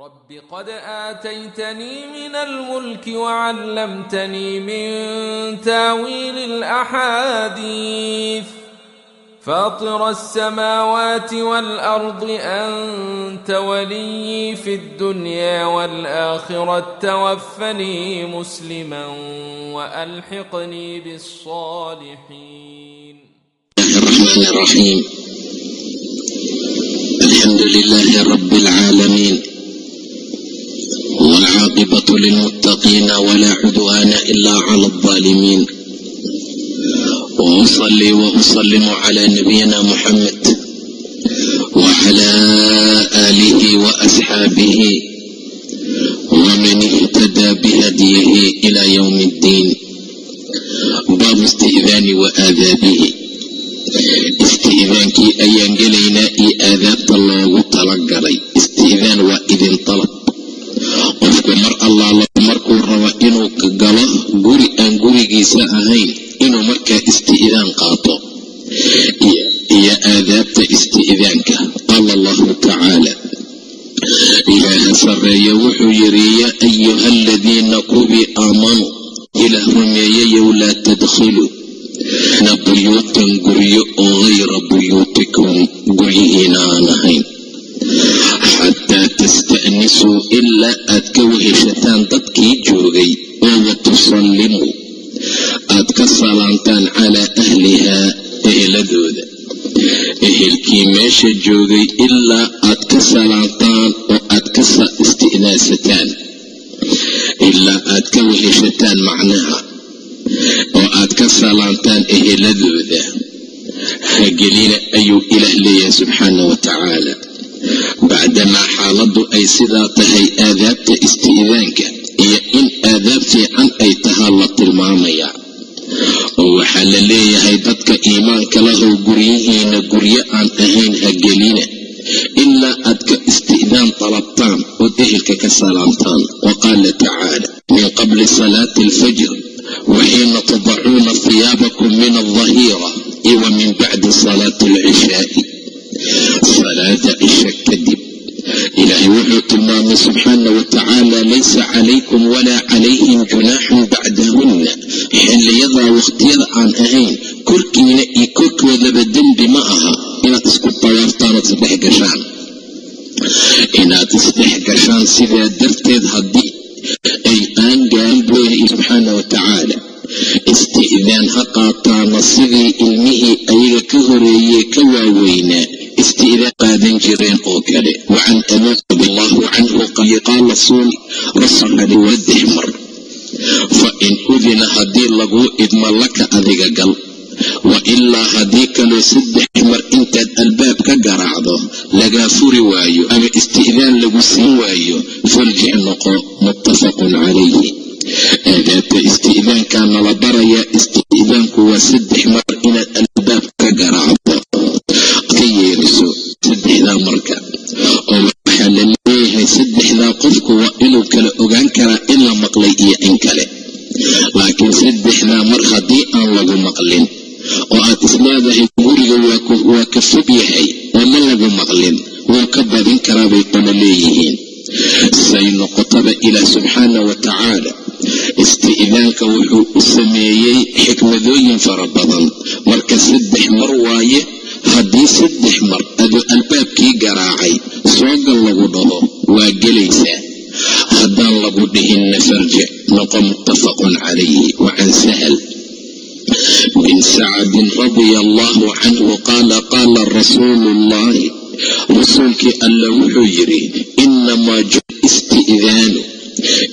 رب قد آتيتني من الملك وعلمتني من تاويل الأحاديث فاطر السماوات والأرض أنت ولي في الدنيا والآخرة توفني مسلما وألحقني بالصالحين الرحمن الرحيم الحمد لله رب العالمين lilmuttaqiina wlaa cudwaana ila cla اlظaalimiin wausalii wausalimu cla nabiyina muxamed wcla aalihi waasxaabih waman ihtadaa bihadyihi ila ywmi اddiin baabu istihdaani wa aadaabihi istihidaankii ayaan gelaynaa iyo aadaabta loogu talagalay gurigiisa ahayn inuu markaa isti'idaan qaato. Iyo aadaabta isti'daanka qaala allahu tacaala ilaaha sarreeya wuxuu yidhi yaa ayuha aladiina kubii aamanuu ilaah rumeeyayow laa tadkhiluu na buyuutan guryo oo hayra buyuutikum guryihiina aan ahayn. Xataa tasta'nisuu ilaa aad ka weheshataan dadkii joogay oo wa salaantaan calaa ahlihaa eheladooda. Ehelkii meesha joogay ilaa aad ka salaantaan oo aad ka isti'naasataan ilaa aad ka weheshataan macnaha oo aad ka salaantaan eheladooda. Hagelina ayuu ilaah leeyahay subxaana wa tacaala. Bacdamaa xaaladdu ay sidaa tahay aadaabta isti'daanka iyo in aadaab fiican ay tahaa la tilmaamayaa dadka iimaanka lahow guryihiina guryo aan ahayn hagelina ilaa aad ka isti'daan dalabtaan ood ehelka ka salaamtaan wa qaala tacaala min qabli salaati alfajr waxiina tadacuuna hiyaabakum min aldahiira iyo wa min bacdi salaati alcishaa'i. Salaada cisha kadib ilaahay wuxuu tilmaamay subxaana wa tacaala laysa calaykum walaa calayhim junaaxun bacdahunna xiliyadaa wakhtiyada aan ahayn korkiina iyo korkoodaba dembi ma aha inaad isku dawaaftaan ood isdhex gashaan inaad isdhex gashaan sidaa darteed haddii ay qaangaarin buu ilahay subxaana wa tacaala isti'daan ha qaataana sidii ilmihii ayaga ka horeeyey ka waaweynaa isti'daan qaadan jireen oo kale wacan abi radiallahu canhu qaala suul rasul wadex mar fa in udina haddii laguu idmo laka adiga gal wa ilaa haddii kaloo saddex mar intaad albaab ka garaacdo lagaa furi waayo ama isti'daan lagu siin waayo farjic noqo muttafaqun calayhi aadaabta isti'daankaana la barayaa isti'daanku waa saddex mar kale. Laakiin saddexdaa mar haddii aan lagu maqlin oo aad isleedahay guriga waa ka fog yahay oo ma lagu maqlin wuu ka badin karaa bay qolo leeyihiin. Say noqotaba ilaah subxaana wa tacaala. Isti'daanka wuxuu u sameeyey xikmadooyin fara badan. Marka saddex mar waaye haddii saddex mar adoo albaabkii garaacay soogal lagu dhaho waa gelaysaa haddaan lagu dhihinna farjic noqo muttafaqun calayhi wa can sahal. Bin sacadin radia allahu canhu qaala qaala rasuulu llahi rasuulkii alla wuxuu yidhi inamaa ju isti'daanu.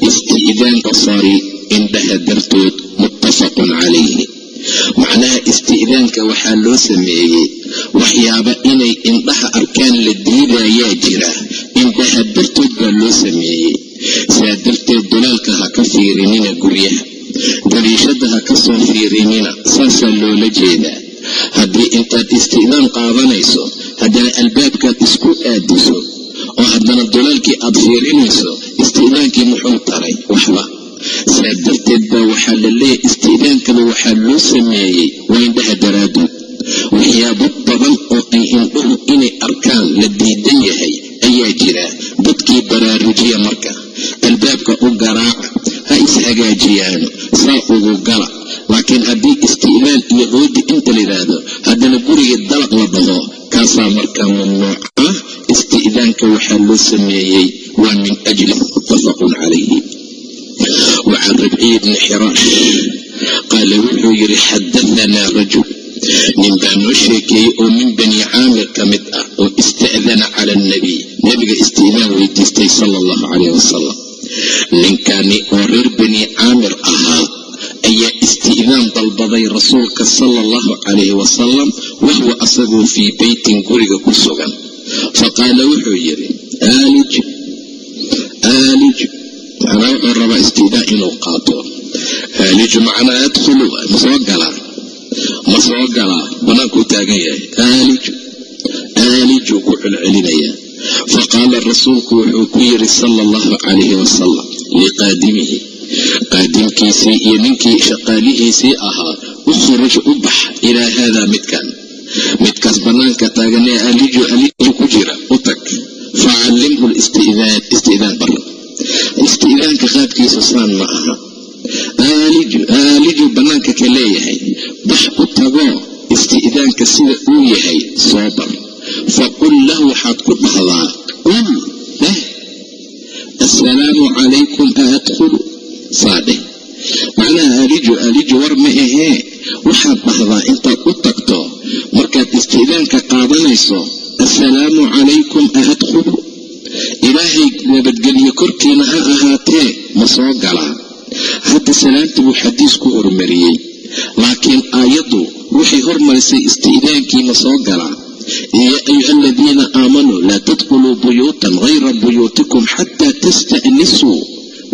Isti'daan basari indhaha dartood muttafaqun calayhi macnaha isti'daanka waxaa loo sameeyey waxyaaba inay indhaha arkaan la diidayaa jira. Indhaha dartood baa loo sameeyey. Saa darteed dulaalka ha ka fiirinina guryaha dariishada ha ka soo fiirinina saasaa loola jeedaa. Haddii intaad isti'daan qaadanayso haddana albaabkaad isku aadiso oo haddana dulaalkii aad fiirinayso isti'daankii muxuu taray waxba waxaa la leeyahay isti'daankaba waxaa loo sameeyey waa indhaha daraaddood waxyaabo badan oo ay indhuhu inay arkaan la diidan yahay ayaa jira. Dadkii baraarujiya marka albaabka u garaaca ha ishagaajiyaano saa ugu gala. Laakiin haddii isti'laan iyo hoodi inta la yidhaahdo haddana gurigii dalaq la dhaho kaasaa markaa mamnuuc ah isti'daanka waxaa loo sameeyey waa min ajli muttafaqun calayhi wacan ribciy bni xiraash qaala wuxuu yidhi xadahanaa rajul. Nin baa noo sheekeeyey oo min bani caamir ka mid ah oo ista'dana cala alnabiy nebiga isti'daan weydiistay sala allahu calayh wasalam ninkani oo reer bani caamir ahaa ayaa isti'daan dalbaday rasuulka sala allahu calayhi wasalam wahuwa asagoo fii beytin guriga ku sugan. Faqaala wuxuu yidhi aalij aalij macnaa wuxuu rabaa isti'daan inuu qaato. Aalij macnaa adkhulu ma soo galaa ma galaa bannaankuu taagan yahay. Aaliju aalijuu ku celcelinayaa faqaala rasuulku wuxuu ku yidhi sala allahu calayhi wasalam liqaadimihi qaadimkiisii iyo ninkii shaqaalihiisii ahaa ukhruj u bax ilaa haadaa midkan. Midkaas bannaanka taagan ee aliju aliju ku jira u tag. Facallimhu listi'daan isti'daan bar isti'daanka qaabkiisu saan ma aha aaliju aaliju bannaanka ka leeyahay bax u tagoo isti'daanka sida uu yahay soo bar faqul lahu waxaad ku dhahdaa qul leh assalaamu calaykum a adkhulu saadheh macnaha aaliju aaliju war ma ahee waxaad dhahdaa intaad u tagto markaad isti'daanka qaadanayso assalaamu calaykum a adkhulu ilaahay nabadgelyo korkiina ha ahaatee ma soo galaa hadda salaamta buu xadiisku hormariyey laakiin aayaddu waxay hormarisay isti'daankii ma soo galaa ya ayuha aladiina aamanuu laa tadkhuluu buyuutan hayra buyuutikum xataa tasta'nisuu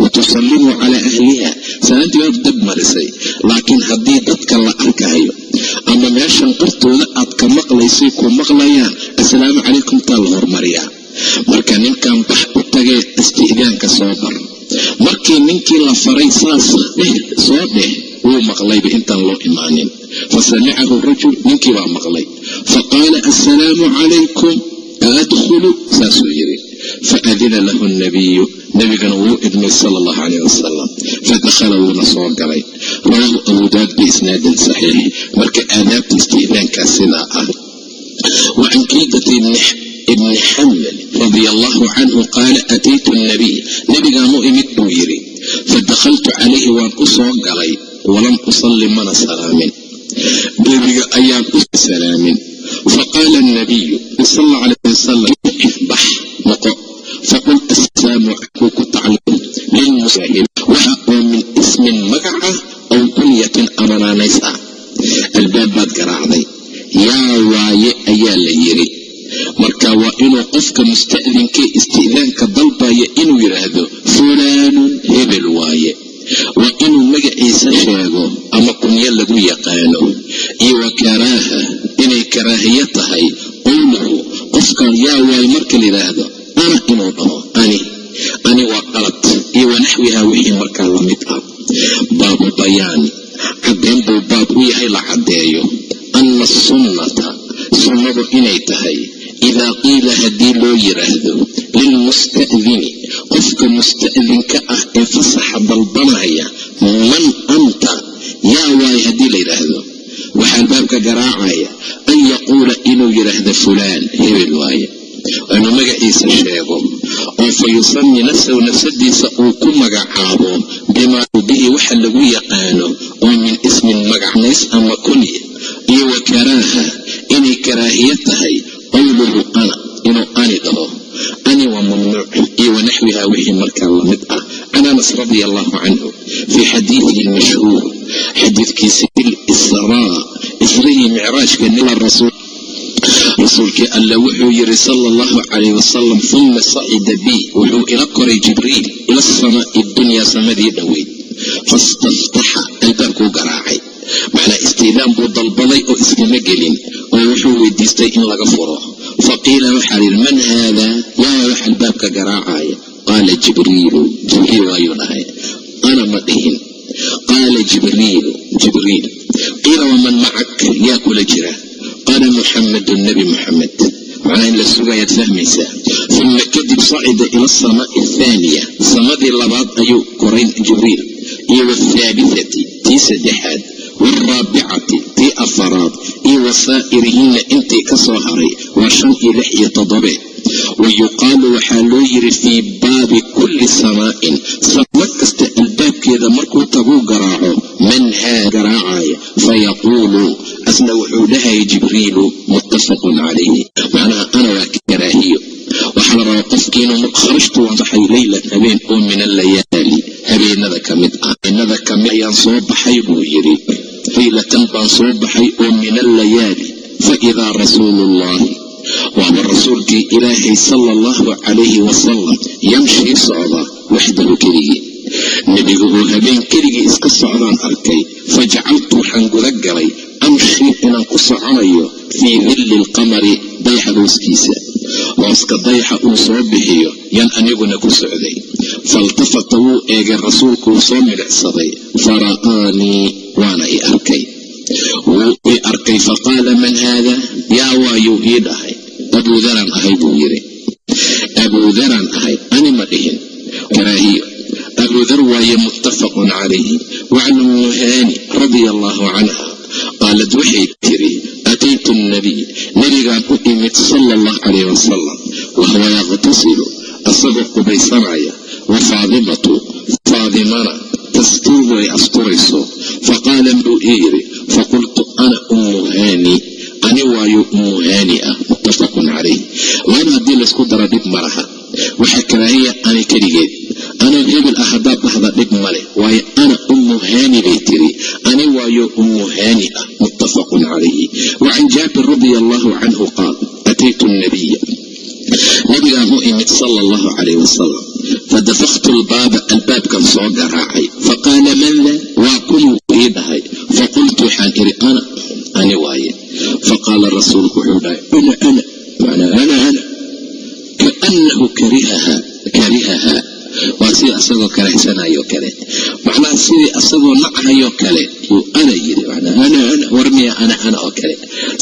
watusallimuu calaa ahliha salaantii waad dab marisay laakiin haddii dadka la arkayo ama meeshan qartooda aad ka maqlaysay ku maqlayaan assalaamu calaykum taa la hormariyaa marka ninkan bax u tagee isti'daanka soo bar markii ninkii la faray saas soo dheh wuu maqlayba intaan loo imaanin. Fa samicahu rajul ninkii baa maqlay. Fa qaala assalaamu calaykum adkhulu saasuu yidhi. Faadina lahu nabiyu nabigana wuu idmay sala allahu calayh wasalam fadakhala wuuna soo galay. Rawaahu abu biisnaadin saxiix. Marka aadaabta isti'daankaa sidaa ah wacan kiidati ibni xamal radia allahu canhu qaala ataytu nabiy nabigaanu imid buu yidhi fadakhaltu calayhi waan u soo galay walam usalli mana salaamin. Nebiga ayaan u salaamin. Faqaala nabiyu sal alla alayh wasalam bax noqo. Faqul assalaamu calaykum ku tacliim lilmusaahib waxa oo min ismin magaca aw kunyatin amanaanays ah albaab baad garaacday. Yaa waaye ayaa la yidhi marka waa inuu qofka musta'dinkee isti'daanka dalbaya inuu yidhaahdo fulaanun hebel waaye. Waa inuu magaciisa sheego ama kunyo lagu yaqaano iyo wa karaaha inay karaahiyo tahay qowluhu qofkan yaa waaye marka la yidhaahdo ana inuu dhaho ani ani waa qalad iyo wanaxwiha wixii markaa la mid ah. Baabu bayaani caddayn buu baab u yahay la caddeeyo. Ana asunnata sunnadu inay tahay idaa qiila haddii loo yidhaahdo lilmusta'dini qofka musta'dinka ah ee fasaxa dalbanaya man anta yaa waaye haddii la yidhaahdo waxaa albaabka garaacaya an yaquula inuu yidhaahdo fulaan hebel waaye inuu magaciisa sheego oo fa yusami nafsahu nafsadiisa uu ku magacaabo bimaa bihi waxa lagu yaqaano oo min ismin magacnays ama kunya iyo wa karaaha inay karaahiyo tahay qowluhu ana inuu ani dhaho ani waa mamnuuc iyo wanaxwiha wixii markaa la mid ah can anas radia allahu canhu fii xadiidihi lmashhuur xadiidkiisi bilisraa israhii micraajka nila rasuul rasuulkii alla wuxuu yiri sala allahu calayh wasalam uma sacida bi wuxuu ila koray jibriil ila asamaai dunyaa samadii dhoweyd fastaftaxa albaabkuu garaacay macnaa istiidaan buu dalbaday oo iskama gelin weydiistay in laga furo. Faqiila waxaa lihi man haada? Yaa wax albaabka garaacaya qaala jibriilu jibriil waayuu dhahay ana ma dhihin. Qaala jibriilu jibriil qiila waman macak? Yaa kula jira. Qaala muxamedun nebi muxamed macnaha in la sugayaad fahmaysaa. Uma kadib sacida ila asamaai athaaniya samadii labaad ayuu koray jibriil. Iyo waathaabithati tii saddexaad waalraabicati tii afaraad iyo wasaa'irihiinna intii ka soo haray waa shan iyo lix iyo toddobe. Wa yuqaalu waxaa loo yiri fii baabi kulli samaa'in samo kasta albaabkeeda markuu taguu garaaco man haa garaacaya fayaquulu asna wuxuu dhahaya jibriilu muttafaqun calayhi. Macnaha ana waa karaahiyo waxaa la rabaa qofkii inuu kharashtu waan baxay leylan habeen oo min allayaali habeenada ka mid ah habeenada ka mid ayaan soo baxay buu yidhi laylatan baan soo baxay oo min allayaali fa idaa rasuuluullahi waaba rasuulkii ilaahay sala allahu calayhi wasalam yamshii socda waxdahu keligii nebigu uu habeen keligii iska socdaan arkay fa jacaltu waxaan guda galay amshii inaan ku soconayo fii dilli alqamari dayaxa hooskiisa hooska dayaxa uu soo bixiyo yan aniguna ku socday. Faltafata wuu eegay rasuulku uu soo midhicsaday fara'aanii waana i arkay. Wuu ii arkay faqaala man haada? Yaa waayuu ii dhahay. Abuudaran ahay buu yidhi. Abuudaran ahay ani ma dhihin. Karaahiyo. Abudar waaye muttafaqun calayhi. Waclam muhaani radia allahu canha qaalad waxay ataytu nabiy nabigaan u imid sala allahu calayh wasalam wahuwa yaqtasilu asagoo qubaysanaya wa faadimatu faadimana tastuuru ay asturayso. Faqaala buu ii yidhi faqultu ana ummu haani ani waayo ummu haani ah muttafaqun calayh laba haddii laysku daro dhib ma waxaa karaahiya ani keligeed anoo hebel ah haddaad dhahda dhib male waayo ana ummu haani bay tiri. Ani waayo ummu haani ah muttafaqun calayhi. Wacan jaabir radia allahu canhu qaal ataytu nabiya nabigaan u imid sala allahu calayh wasalam fadafaqtu lbaaba albaabkan soo garaacay. Faqaala man da waa kumuu ii dhahay. Faqultu waxaan iri ana ani waaye. Faqaala rasuulku wuxuu dhahay ana ana manaa ana ana. Karihaha karihaha asagoo karahsanayoo kale. Macnaha sidii asagoo nacahayoo kale uu ana yiri warmiya ana ana oo kale.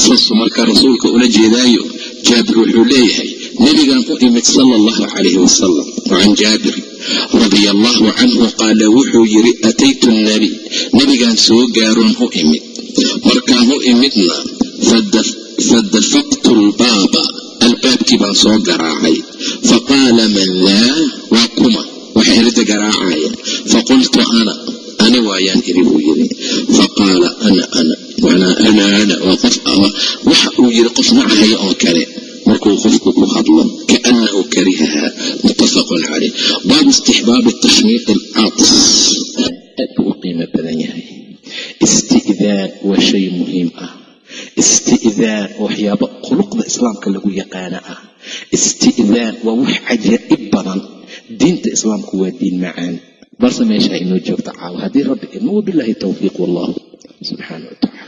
Saasuu markaa rasuulka ula jeedaayo jaabir wuxuu leeyahay nabigaan u imid sala allahu calayhi wasalam wacan jaabir radia allahu canhu qaala wuxuu yiri ataytu nabiy nabigaan soo gaaroon u imid. Markaan u imidna fadafaqtu lbaaba albaabkii baan soo garaacay. Faqaala man daa waa kuma waxa erida garaacaya faqultu ana ani waayaan iri buu yiri faqaala ana ana manaa ana ana waa qof waxa uu yiri qof nacahaya oo kale markuu qofku ku hadlo kaanahu karihaha muttafaqun caleyh baabu istixbaabi tashmiiq alcaatis aad buu u qiimo badan yahay istidaan waa shay muhiim ah istidaan waxyaaba khuluqda islaamka lagu yaqaana ah istidaan waa wax cajaa'ib badan diinta islaamku waa diin macaan. Balse meesha inoo joogta caawa. Haddii rabbi idmo wabilaahi towfiiq wallahu subxaana wataala